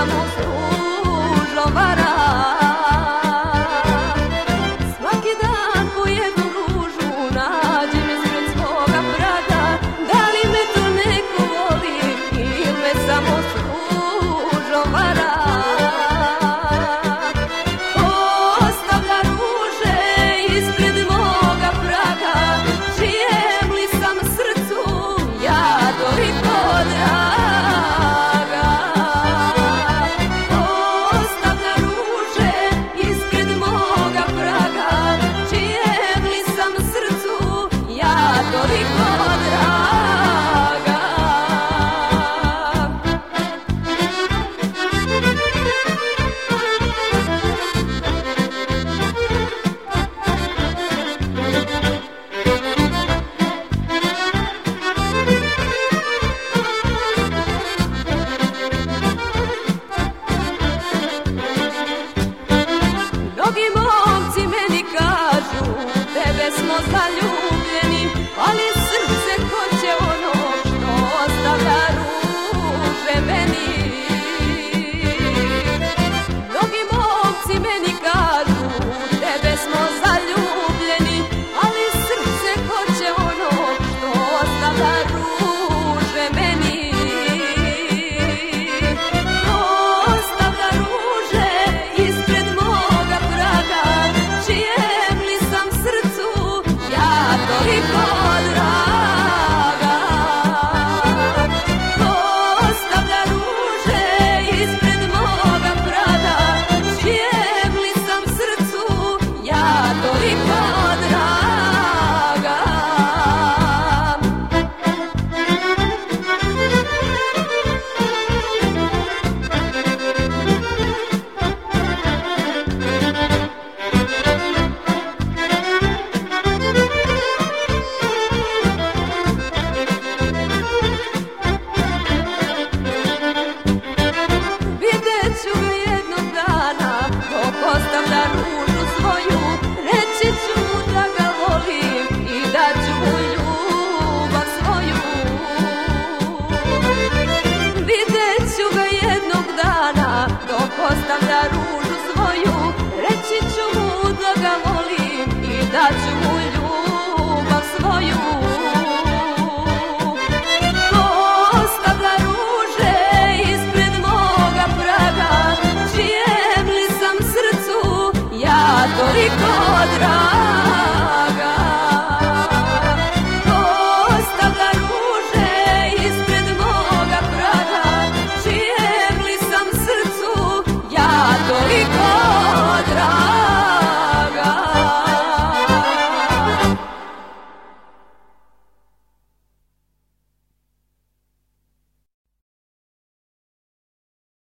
Dobranoc różowa